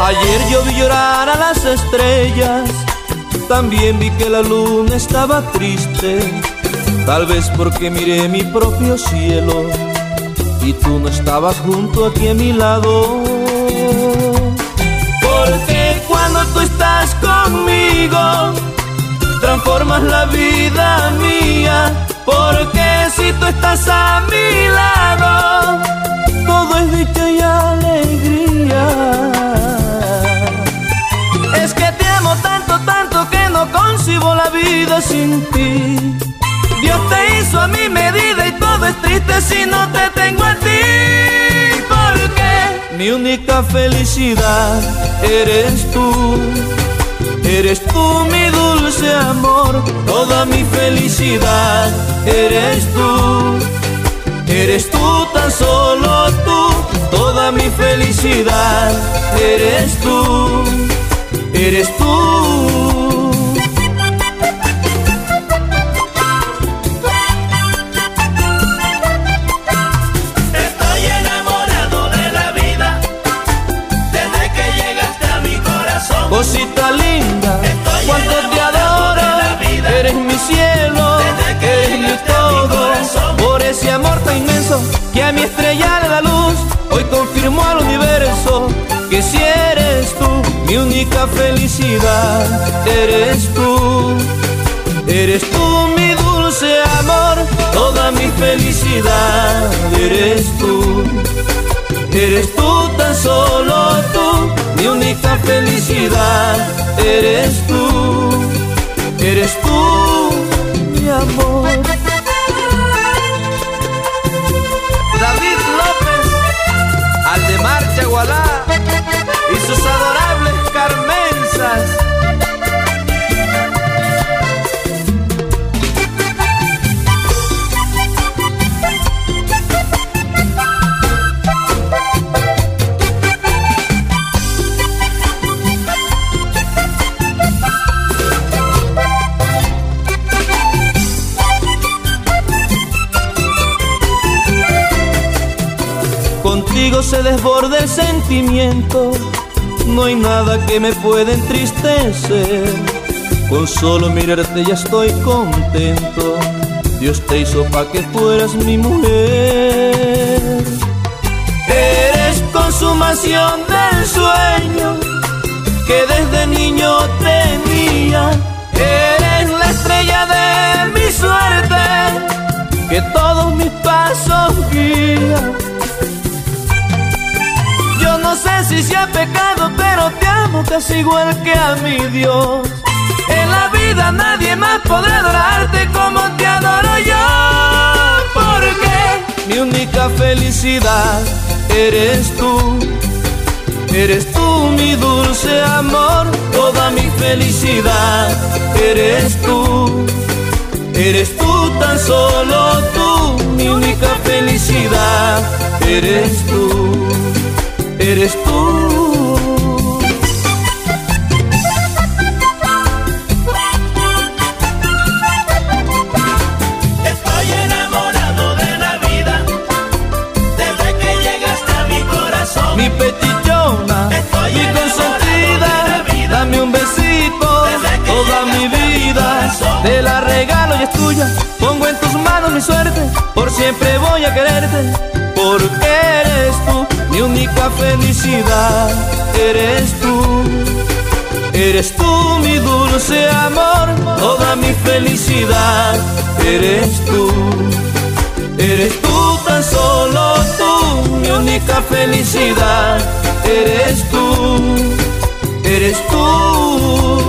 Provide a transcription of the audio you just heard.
Ayer yo vi llorar a las estrellas, también vi que la luna estaba triste, tal vez porque miré mi propio cielo y tú no estabas junto aquí a mi lado. Porque cuando tú estás conmigo, transformas la vida mía, porque si tú estás a mi lado, todo es dicha y alegría. Es que te amo tanto, tanto que no concibo la vida sin ti. Mi única felicidad eres tú. Eres tú mi dulce amor, toda mi felicidad eres tú. Eres tú tan solo tú, toda mi felicidad eres tú eres tú. Cosita linda, Estoy cuánto te de adoro. la. Eres mi cielo, eres mi todo. Por ese amor tan inmenso que a mi estrella le da luz, hoy confirmó al universo que si eres tú, mi única felicidad, eres tú. Eres tú mi dulce amor, toda mi felicidad, eres tú. Eres tú tan solo tú, mi única felicidad, eres tú. Eres tú, mi amor. David López, Aldemar Chagualá y sus adorables Contigo se desborda el sentimiento, no hay nada que me pueda entristecer. Con solo mirarte ya estoy contento. Dios te hizo pa' que fueras mi mujer. Eres consumación del sueño que desde niño tenía. Eres la estrella de mi suerte que todos mis pasos guía. Casi igual que a mi Dios. En la vida nadie más podrá adorarte como te adoro yo. Porque mi única felicidad eres tú. Eres tú mi dulce amor, toda mi felicidad eres tú. Eres tú tan solo tú, mi única felicidad eres tú. Eres tú. Pongo en tus manos mi suerte, por siempre voy a quererte, porque eres tú, mi única felicidad, eres tú. Eres tú mi dulce amor, toda mi felicidad, eres tú. Eres tú tan solo tú, mi única felicidad, eres tú. Eres tú.